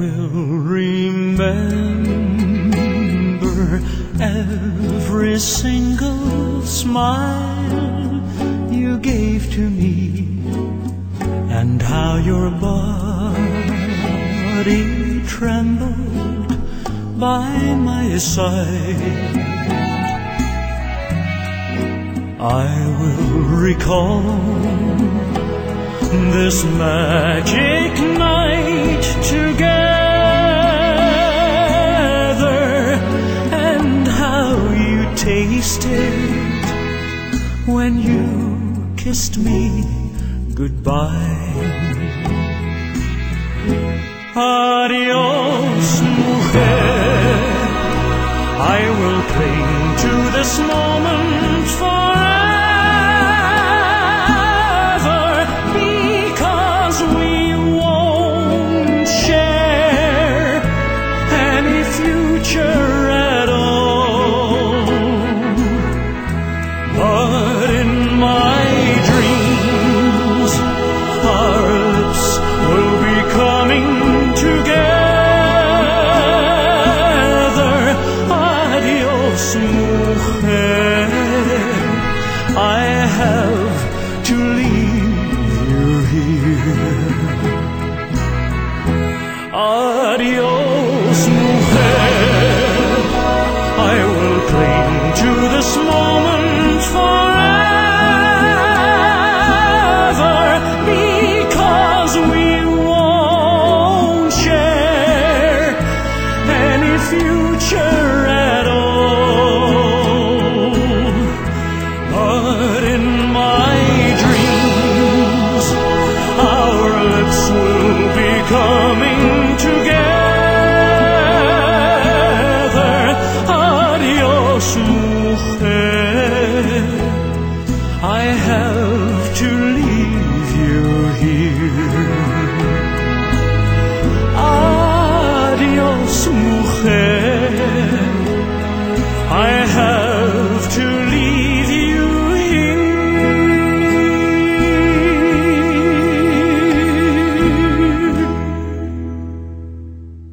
will remember every single smile you gave to me and how your body trembled by my side. I will recall this magic night together. When you kissed me goodbye. Adios, mujer. I will cling to this moment coming together. Adios, mujer. I have to leave you here. Adios, mujer. I have to